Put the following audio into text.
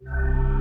you